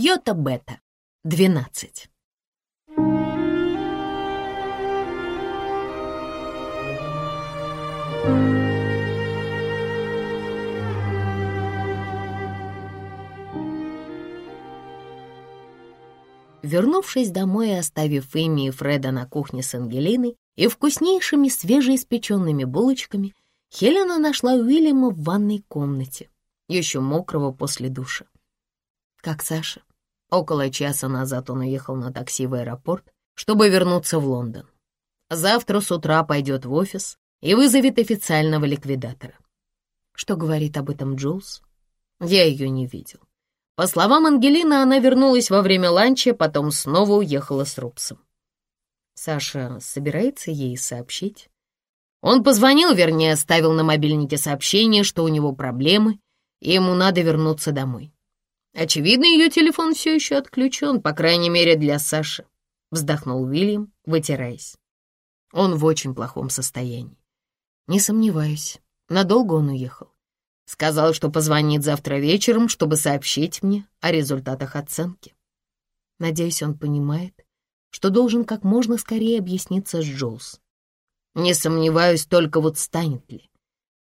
Йота-бета, 12. Вернувшись домой и оставив Эми и Фреда на кухне с Ангелиной и вкуснейшими свежеиспеченными булочками, Хелена нашла Уильяма в ванной комнате, еще мокрого после душа. Как Саша. Около часа назад он уехал на такси в аэропорт, чтобы вернуться в Лондон. Завтра с утра пойдет в офис и вызовет официального ликвидатора. Что говорит об этом Джулс? Я ее не видел. По словам Ангелины, она вернулась во время ланча, потом снова уехала с Рубсом. Саша собирается ей сообщить? Он позвонил, вернее, оставил на мобильнике сообщение, что у него проблемы, и ему надо вернуться домой. Очевидно, ее телефон все еще отключен, по крайней мере, для Саши, вздохнул Уильям, вытираясь. Он в очень плохом состоянии. Не сомневаюсь, надолго он уехал. Сказал, что позвонит завтра вечером, чтобы сообщить мне о результатах оценки. Надеюсь, он понимает, что должен как можно скорее объясниться с Джоуз. Не сомневаюсь, только вот станет ли.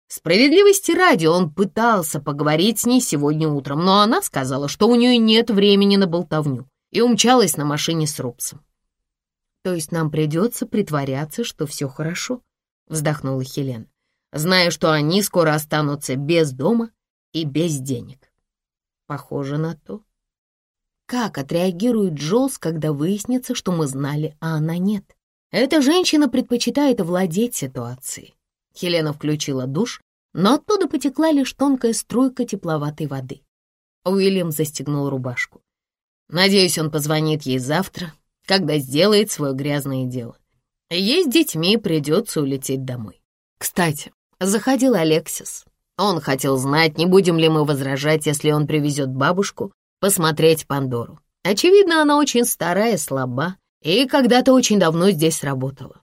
Справедливости ради, он пытался поговорить с ней сегодня утром, но она сказала, что у нее нет времени на болтовню, и умчалась на машине с Рубсом. «То есть нам придется притворяться, что все хорошо?» — вздохнула Хелен зная, что они скоро останутся без дома и без денег. Похоже на то. Как отреагирует Джоз, когда выяснится, что мы знали, а она нет? Эта женщина предпочитает владеть ситуацией. Хелена включила душ, но оттуда потекла лишь тонкая струйка тепловатой воды. Уильям застегнул рубашку. Надеюсь, он позвонит ей завтра, когда сделает свое грязное дело. Ей с детьми придется улететь домой. Кстати, Заходил Алексис. Он хотел знать, не будем ли мы возражать, если он привезет бабушку посмотреть Пандору. Очевидно, она очень старая, слаба и когда-то очень давно здесь работала.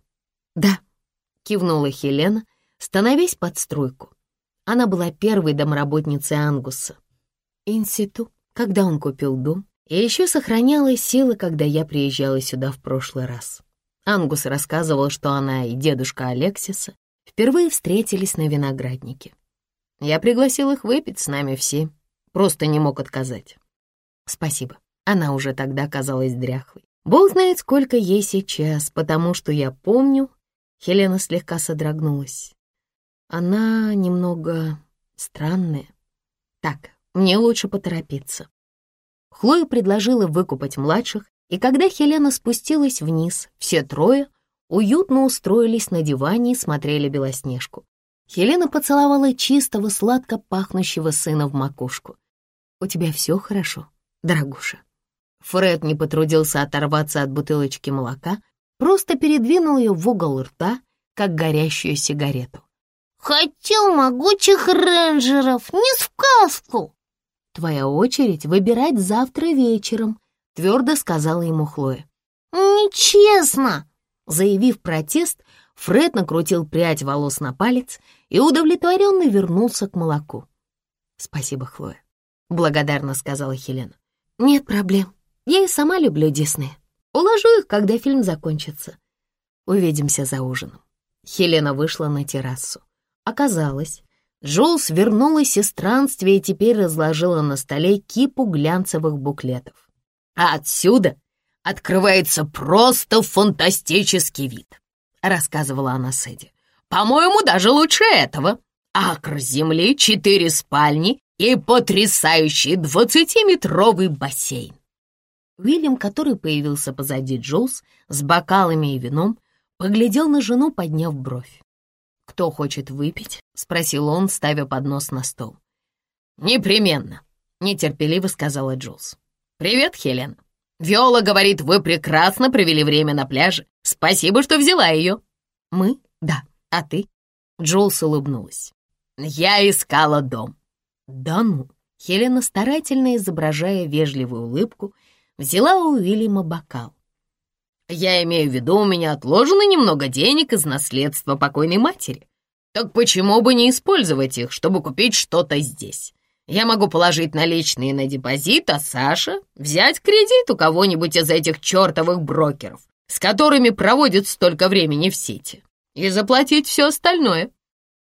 «Да», — кивнула Хелена, становясь под струйку. Она была первой домработницей Ангуса. Институт, когда он купил дом, и еще сохраняла силы, когда я приезжала сюда в прошлый раз. Ангус рассказывал, что она и дедушка Алексиса впервые встретились на винограднике. Я пригласил их выпить с нами все, просто не мог отказать. Спасибо, она уже тогда казалась дряхлой. Бог знает, сколько ей сейчас, потому что я помню, Хелена слегка содрогнулась. Она немного странная. Так, мне лучше поторопиться. Хлоя предложила выкупать младших, и когда Хелена спустилась вниз, все трое уютно устроились на диване и смотрели Белоснежку. Хелена поцеловала чистого, сладко пахнущего сына в макушку. «У тебя все хорошо, дорогуша?» Фред не потрудился оторваться от бутылочки молока, просто передвинул ее в угол рта, как горящую сигарету. «Хотел могучих рейнджеров, не сказку!» «Твоя очередь выбирать завтра вечером», — твердо сказала ему Хлоя. «Нечестно!» Заявив протест, Фред накрутил прядь волос на палец и удовлетворенно вернулся к молоку. «Спасибо, Хлоя», — благодарно сказала Хелена. «Нет проблем. Я и сама люблю Дисней. Уложу их, когда фильм закончится. Увидимся за ужином». Хелена вышла на террасу. Оказалось, Джулс вернулась из странствия и теперь разложила на столе кипу глянцевых буклетов. «А отсюда открывается просто фантастический вид», — рассказывала она Сэдди. «По-моему, даже лучше этого. Акр земли, четыре спальни и потрясающий двадцатиметровый бассейн». Уильям, который появился позади Джоуз с бокалами и вином, поглядел на жену, подняв бровь. «Кто хочет выпить?» — спросил он, ставя поднос на стол. «Непременно», — нетерпеливо сказала Джулс. «Привет, Хелен. Виола говорит, вы прекрасно провели время на пляже. Спасибо, что взяла ее». «Мы? Да. А ты?» Джулс улыбнулась. «Я искала дом». «Да ну?» Хелена, старательно изображая вежливую улыбку, взяла у Уильяма бокал. «Я имею в виду, у меня отложено немного денег из наследства покойной матери. Так почему бы не использовать их, чтобы купить что-то здесь? Я могу положить наличные на депозит, а Саша взять кредит у кого-нибудь из этих чертовых брокеров, с которыми проводит столько времени в сети, и заплатить все остальное.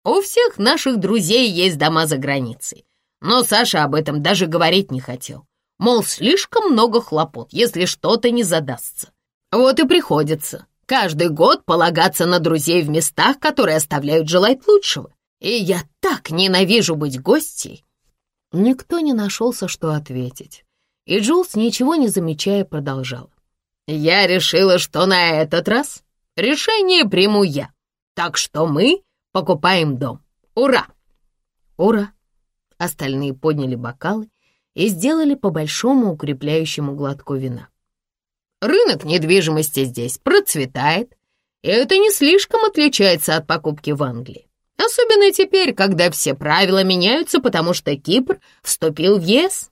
У всех наших друзей есть дома за границей, но Саша об этом даже говорить не хотел. Мол, слишком много хлопот, если что-то не задастся. Вот и приходится каждый год полагаться на друзей в местах, которые оставляют желать лучшего. И я так ненавижу быть гостьей, Никто не нашелся, что ответить, и Джулс, ничего не замечая, продолжал. «Я решила, что на этот раз решение приму я, так что мы покупаем дом. Ура!» «Ура!» Остальные подняли бокалы и сделали по большому укрепляющему глотку вина. «Рынок недвижимости здесь процветает, и это не слишком отличается от покупки в Англии. Особенно теперь, когда все правила меняются, потому что Кипр вступил в ЕС.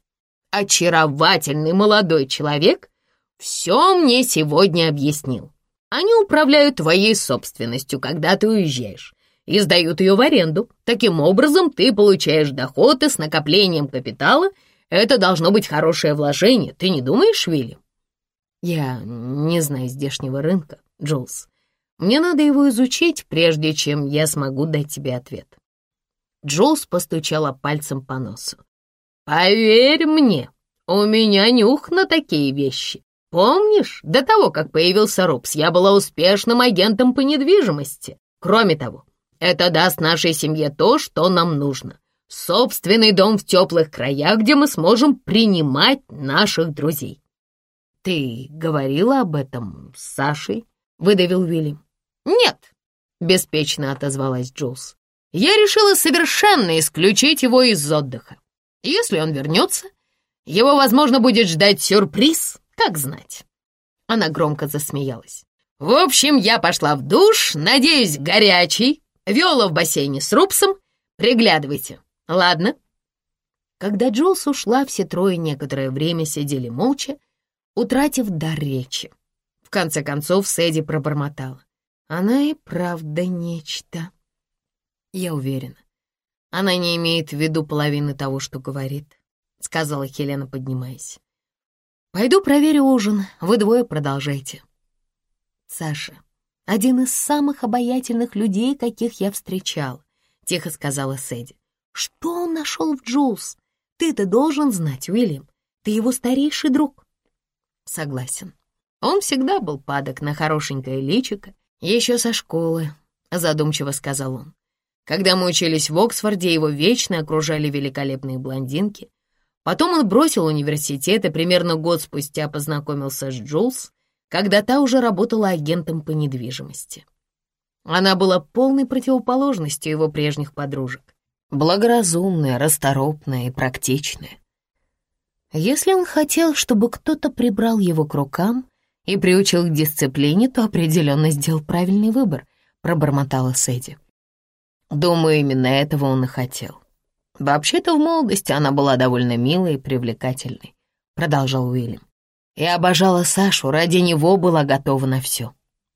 Очаровательный молодой человек все мне сегодня объяснил. Они управляют твоей собственностью, когда ты уезжаешь, и сдают ее в аренду. Таким образом, ты получаешь доход и с накоплением капитала. Это должно быть хорошее вложение, ты не думаешь, Вилли? Я не знаю здешнего рынка, Джулс. Мне надо его изучить, прежде чем я смогу дать тебе ответ». Джулс постучала пальцем по носу. «Поверь мне, у меня нюх на такие вещи. Помнишь, до того, как появился Рупс, я была успешным агентом по недвижимости. Кроме того, это даст нашей семье то, что нам нужно. Собственный дом в теплых краях, где мы сможем принимать наших друзей». «Ты говорила об этом с Сашей?» — выдавил Вильям. «Нет», — беспечно отозвалась Джулс. «Я решила совершенно исключить его из отдыха. Если он вернется, его, возможно, будет ждать сюрприз, как знать». Она громко засмеялась. «В общем, я пошла в душ, надеюсь, горячий, вела в бассейне с Рупсом. Приглядывайте, ладно?» Когда Джулс ушла, все трое некоторое время сидели молча, утратив дар речи. В конце концов Сэдди пробормотала. Она и правда нечто. Я уверена. Она не имеет в виду половины того, что говорит, сказала Хелена, поднимаясь. Пойду проверю ужин, вы двое продолжайте. Саша, один из самых обаятельных людей, каких я встречал, тихо сказала Сэдди. Что он нашел в Джулс? Ты-то должен знать, Уильям. Ты его старейший друг. Согласен. Он всегда был падок на хорошенькое личико «Еще со школы», — задумчиво сказал он. «Когда мы учились в Оксфорде, его вечно окружали великолепные блондинки. Потом он бросил университет и примерно год спустя познакомился с Джулс, когда та уже работала агентом по недвижимости. Она была полной противоположностью его прежних подружек. Благоразумная, расторопная и практичная. Если он хотел, чтобы кто-то прибрал его к рукам, и приучил к дисциплине, то определенно сделал правильный выбор», — пробормотала Сэдди. Думаю, именно этого он и хотел. Вообще-то в молодости она была довольно милой и привлекательной, продолжал Уильям. И обожала Сашу, ради него была готова на все.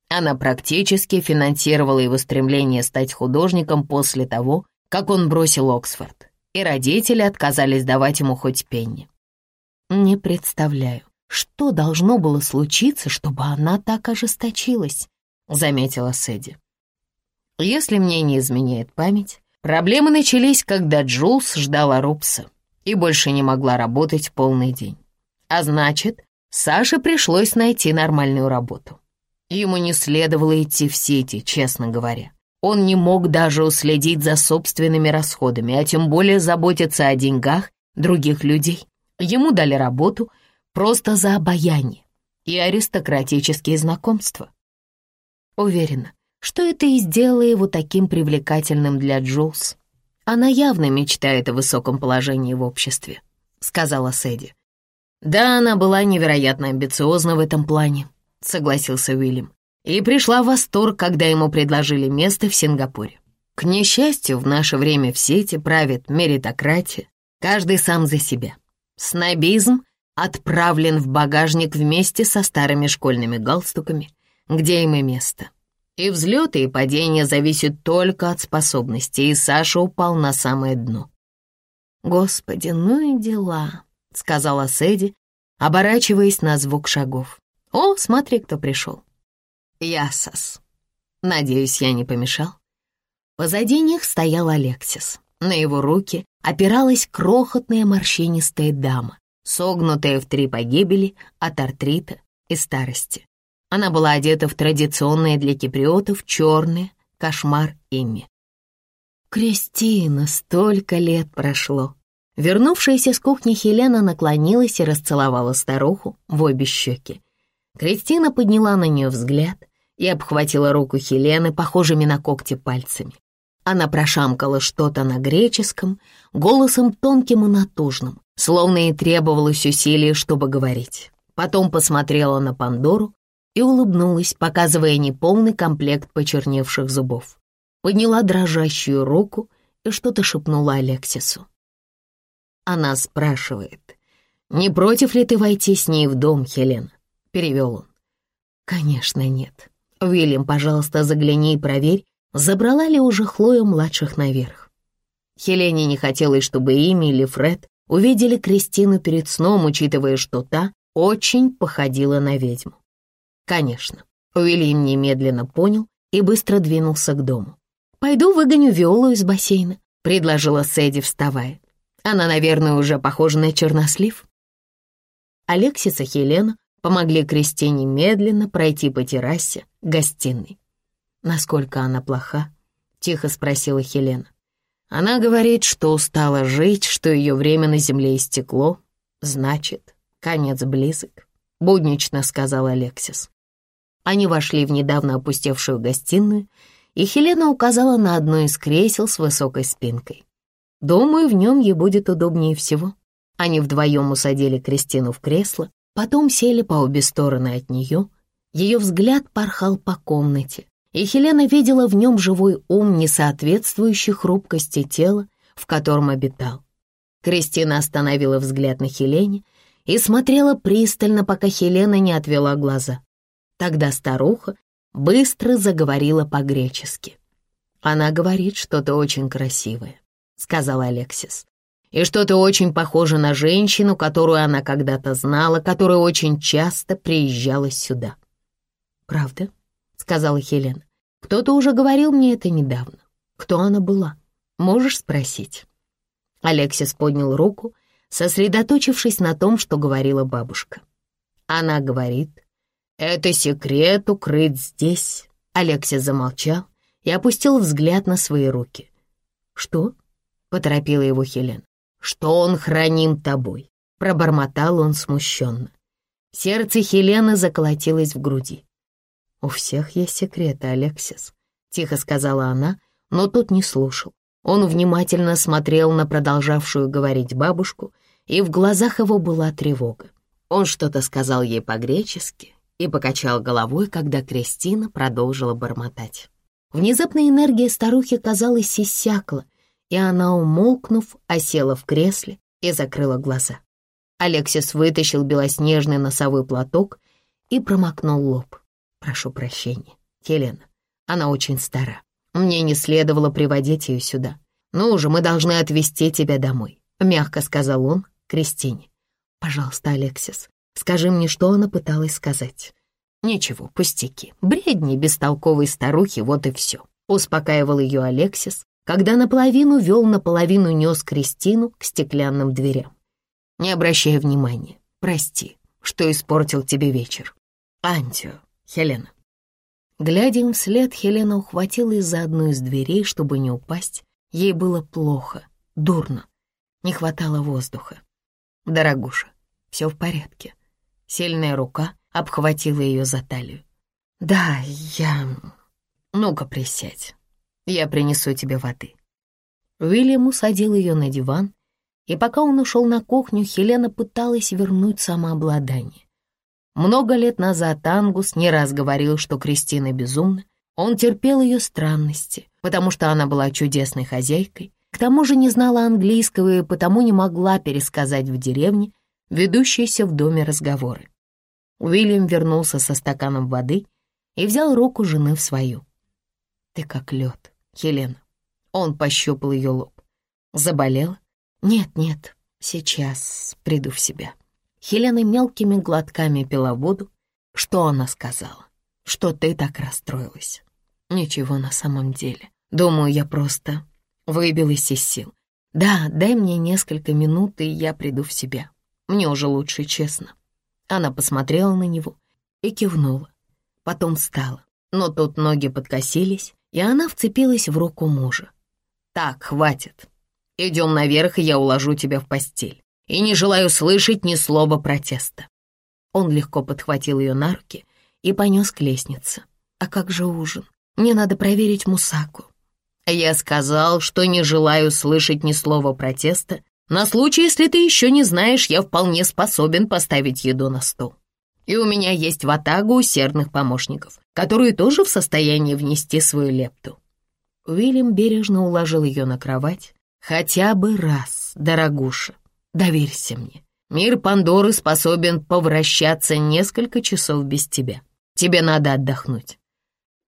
Она практически финансировала его стремление стать художником после того, как он бросил Оксфорд, и родители отказались давать ему хоть пенни. Не представляю, что должно было случиться, чтобы она так ожесточилась? Заметила Сэдди. Если мне не изменяет память, проблемы начались, когда Джулс ждала Рупса и больше не могла работать полный день. А значит, Саше пришлось найти нормальную работу. Ему не следовало идти в сети, честно говоря. Он не мог даже уследить за собственными расходами, а тем более заботиться о деньгах других людей. Ему дали работу, просто за обаяние и аристократические знакомства. Уверена, что это и сделало его таким привлекательным для Джулс. Она явно мечтает о высоком положении в обществе, сказала Сэдди. Да, она была невероятно амбициозна в этом плане, согласился Уильям, и пришла в восторг, когда ему предложили место в Сингапуре. К несчастью, в наше время в сети правит меритократия, каждый сам за себя. Снобизм отправлен в багажник вместе со старыми школьными галстуками, где им и место. И взлеты и падения зависят только от способностей, и Саша упал на самое дно. «Господи, ну и дела», — сказала Сэдди, оборачиваясь на звук шагов. «О, смотри, кто пришел». «Ясас. Надеюсь, я не помешал?» Позади них стоял Алексис. На его руки опиралась крохотная морщинистая дама, согнутая в три погибели от артрита и старости. Она была одета в традиционное для киприотов черное кошмар ими. «Кристина, столько лет прошло!» Вернувшаяся с кухни Хелена наклонилась и расцеловала старуху в обе щеки. Кристина подняла на нее взгляд и обхватила руку Хелены, похожими на когти пальцами. Она прошамкала что-то на греческом, голосом тонким и натужным, словно ей требовалось усилие, чтобы говорить. Потом посмотрела на Пандору и улыбнулась, показывая неполный комплект почерневших зубов. Подняла дрожащую руку и что-то шепнула Алексису. Она спрашивает, «Не против ли ты войти с ней в дом, Хелена?» Перевел он. «Конечно, нет. Уильям, пожалуйста, загляни и проверь, забрала ли уже Хлою младших наверх. Хелене не хотелось, чтобы Ими или Фред увидели Кристину перед сном, учитывая, что та очень походила на ведьму. Конечно, Уильям немедленно понял и быстро двинулся к дому. «Пойду выгоню Виолу из бассейна», — предложила Сэдди, вставая. «Она, наверное, уже похожа на чернослив». Алексис и Хелена помогли Кристине медленно пройти по террасе гостиной. «Насколько она плоха?» — тихо спросила Хелена. «Она говорит, что устала жить, что ее время на земле истекло. Значит, конец близок», — буднично сказал Алексис. Они вошли в недавно опустевшую гостиную, и Хелена указала на одно из кресел с высокой спинкой. «Думаю, в нем ей будет удобнее всего». Они вдвоем усадили Кристину в кресло, потом сели по обе стороны от нее. Ее взгляд порхал по комнате, и Хелена видела в нем живой ум, не соответствующий хрупкости тела, в котором обитал. Кристина остановила взгляд на Хелене и смотрела пристально, пока Хелена не отвела глаза. Тогда старуха быстро заговорила по-гречески. «Она говорит что-то очень красивое», — сказал Алексис. «И что-то очень похоже на женщину, которую она когда-то знала, которая очень часто приезжала сюда». «Правда?» Сказала Хелена. «Кто-то уже говорил мне это недавно. Кто она была? Можешь спросить?» Алексис поднял руку, сосредоточившись на том, что говорила бабушка. Она говорит, «Это секрет укрыт здесь». Алексис замолчал и опустил взгляд на свои руки. «Что?» — поторопила его Хелен. «Что он храним тобой?» — пробормотал он смущенно. Сердце Хелены заколотилось в груди. «У всех есть секреты, Алексис», — тихо сказала она, но тот не слушал. Он внимательно смотрел на продолжавшую говорить бабушку, и в глазах его была тревога. Он что-то сказал ей по-гречески и покачал головой, когда Кристина продолжила бормотать. Внезапно энергия старухи, казалось, иссякла, и она, умолкнув, осела в кресле и закрыла глаза. Алексис вытащил белоснежный носовой платок и промокнул лоб. Прошу прощения, Хелена, она очень стара. Мне не следовало приводить ее сюда. Ну уже, мы должны отвезти тебя домой», — мягко сказал он Кристине. «Пожалуйста, Алексис, скажи мне, что она пыталась сказать». «Ничего, пустяки, бредни бестолковой старухи, вот и все», — успокаивал ее Алексис, когда наполовину вел, наполовину нес Кристину к стеклянным дверям. «Не обращай внимания, прости, что испортил тебе вечер. Антио, Хелена. Глядя им вслед, Хелена ухватилась за одну из дверей, чтобы не упасть. Ей было плохо, дурно, не хватало воздуха. «Дорогуша, все в порядке». Сильная рука обхватила ее за талию. «Да, я... Ну-ка, присядь. Я принесу тебе воды». Уильям усадил ее на диван, и пока он ушел на кухню, Хелена пыталась вернуть самообладание. Много лет назад Ангус не раз говорил, что Кристина безумна. Он терпел ее странности, потому что она была чудесной хозяйкой, к тому же не знала английского и потому не могла пересказать в деревне ведущиеся в доме разговоры. Уильям вернулся со стаканом воды и взял руку жены в свою. «Ты как лед, Хелена». Он пощупал ее лоб. Заболела? «Нет-нет, сейчас приду в себя». Хелена мелкими глотками пила воду. Что она сказала? Что ты так расстроилась? Ничего на самом деле. Думаю, я просто выбилась из сил. Да, дай мне несколько минут, и я приду в себя. Мне уже лучше, честно. Она посмотрела на него и кивнула. Потом встала, но тут ноги подкосились, и она вцепилась в руку мужа. «Так, хватит. Идем наверх, и я уложу тебя в постель. И не желаю слышать ни слова протеста». Он легко подхватил ее на руки и понес к лестнице. «А как же ужин? Мне надо проверить Мусаку». Я сказал, что не желаю слышать ни слова протеста. На случай, если ты еще не знаешь, я вполне способен поставить еду на стол. И у меня есть ватага усердных помощников, которые тоже в состоянии внести свою лепту. Уильям бережно уложил ее на кровать. «Хотя бы раз, дорогуша, доверься мне. Мир Пандоры способен повращаться несколько часов без тебя. Тебе надо отдохнуть».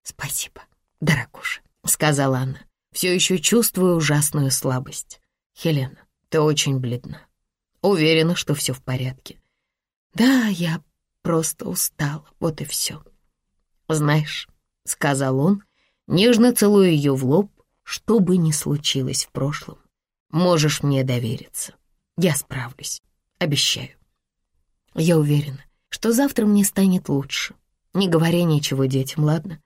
«Спасибо, дорогуша», — сказала она, все еще чувствуя ужасную слабость. «Хелена, ты очень бледна. Уверена, что все в порядке». «Да, я просто устала, вот и все». «Знаешь», — сказал он, нежно целуя ее в лоб, что бы ни случилось в прошлом, можешь мне довериться. Я справлюсь, обещаю. Я уверена, что завтра мне станет лучше. Не говори ничего детям, ладно?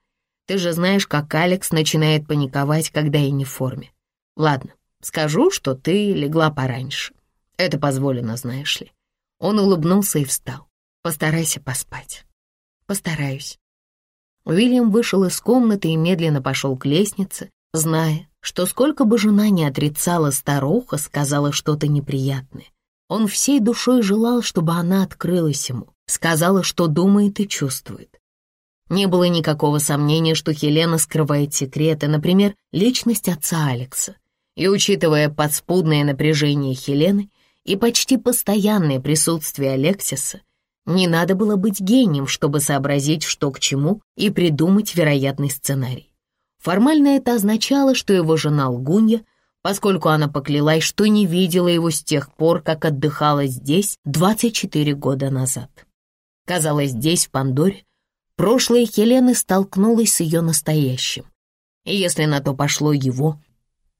Ты же знаешь, как Алекс начинает паниковать, когда я не в форме. Ладно, скажу, что ты легла пораньше. Это позволено, знаешь ли. Он улыбнулся и встал. Постарайся поспать. Постараюсь. Уильям вышел из комнаты и медленно пошел к лестнице, зная, что сколько бы жена ни отрицала старуха, сказала что-то неприятное. Он всей душой желал, чтобы она открылась ему, сказала, что думает и чувствует. Не было никакого сомнения, что Хелена скрывает секреты, например, личность отца Алекса. И учитывая подспудное напряжение Хелены и почти постоянное присутствие Алексиса, не надо было быть гением, чтобы сообразить, что к чему, и придумать вероятный сценарий. Формально это означало, что его жена лгунья, поскольку она поклялась, что не видела его с тех пор, как отдыхала здесь 24 года назад. Казалось, здесь, в Пандоре, прошлое Хелены столкнулось с ее настоящим. И если на то пошло его,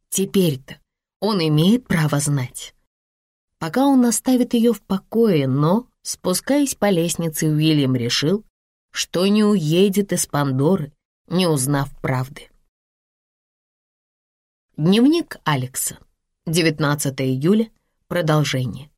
теперь-то он имеет право знать. Пока он оставит ее в покое, но, спускаясь по лестнице, Уильям решил, что не уедет из Пандоры, не узнав правды. Дневник Алекса. 19 июля. Продолжение.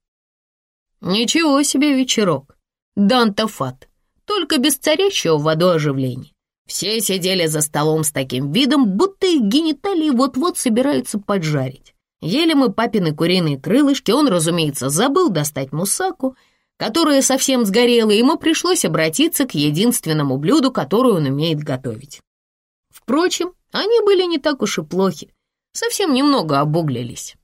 Ничего себе вечерок. Дантафат. Только без царящего в воду оживления. Все сидели за столом с таким видом, будто их гениталии вот-вот собираются поджарить. Ели мы папины куриные крылышки, он, разумеется, забыл достать мусаку, которая совсем сгорела, и ему пришлось обратиться к единственному блюду, которое он умеет готовить. Впрочем, они были не так уж и плохи, совсем немного обуглились.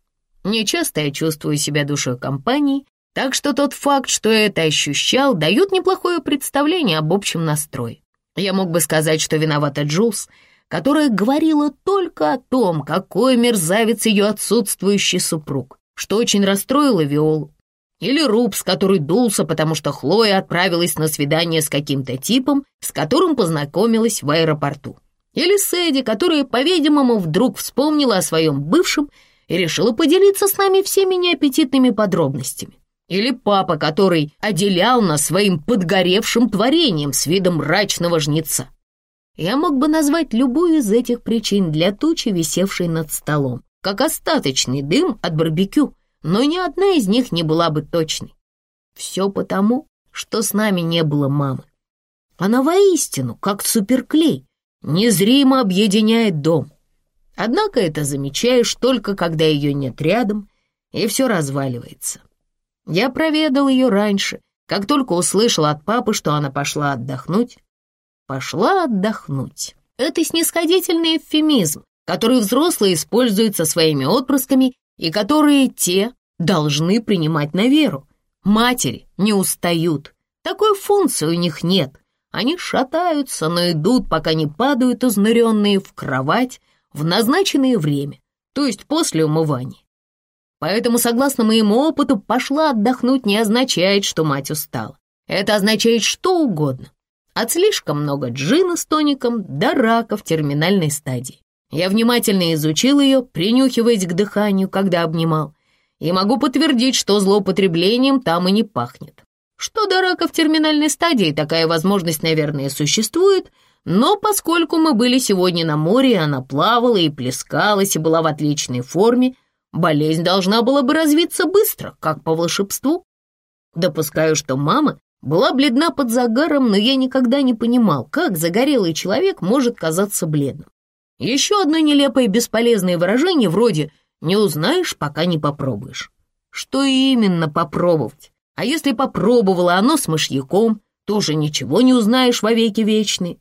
Нечасто я чувствую себя душой компании, так что тот факт, что я это ощущал, дает неплохое представление об общем настрое. Я мог бы сказать, что виновата Джулс, которая говорила только о том, какой мерзавец ее отсутствующий супруг, что очень расстроило Виолу. Или Рубс, который дулся, потому что Хлоя отправилась на свидание с каким-то типом, с которым познакомилась в аэропорту. Или Сэдди, которая, по-видимому, вдруг вспомнила о своем бывшем и решила поделиться с нами всеми неаппетитными подробностями. Или папа, который отделял нас своим подгоревшим творением с видом мрачного жнеца. Я мог бы назвать любую из этих причин для тучи, висевшей над столом, как остаточный дым от барбекю, но ни одна из них не была бы точной. Все потому, что с нами не было мамы. Она воистину, как суперклей, незримо объединяет дом. Однако это замечаешь только, когда ее нет рядом, и все разваливается. Я проведал ее раньше, как только услышал от папы, что она пошла отдохнуть, пошла отдохнуть. Это снисходительный эвфемизм, который взрослые используют со своими отпрысками и которые те должны принимать на веру. Матери не устают, такой функции у них нет. Они шатаются, но идут, пока не падают изнуренные в кровать в назначенное время, то есть после умывания. Поэтому, согласно моему опыту, пошла отдохнуть не означает, что мать устала. Это означает что угодно. От слишком много джина с тоником до рака в терминальной стадии. Я внимательно изучил ее, принюхиваясь к дыханию, когда обнимал, и могу подтвердить, что злоупотреблением там и не пахнет. Что до рака в терминальной стадии, такая возможность, наверное, существует, но поскольку мы были сегодня на море, она плавала и плескалась и была в отличной форме, болезнь должна была бы развиться быстро, как по волшебству. Допускаю, что мама была бледна под загаром, но я никогда не понимал, как загорелый человек может казаться бледным. Еще одно нелепое бесполезное выражение вроде «не узнаешь, пока не попробуешь». Что именно попробовать? А если попробовала оно с мышьяком, то уже ничего не узнаешь во веки вечные.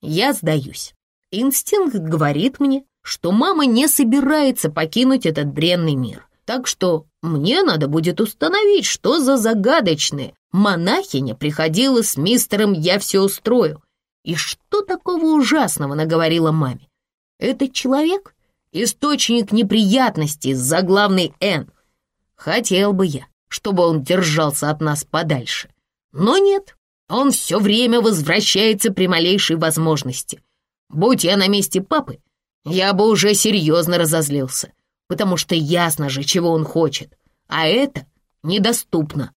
Я сдаюсь. Инстинкт говорит мне, что мама не собирается покинуть этот бренный мир. Так что мне надо будет установить, что за загадочная монахиня приходила с мистером «Я все устрою». И что такого ужасного наговорила маме? Этот человек — источник неприятностей с заглавной «Н». Хотел бы я, чтобы он держался от нас подальше. Но нет, он все время возвращается при малейшей возможности. Будь я на месте папы, я бы уже серьезно разозлился, потому что ясно же, чего он хочет, а это недоступно.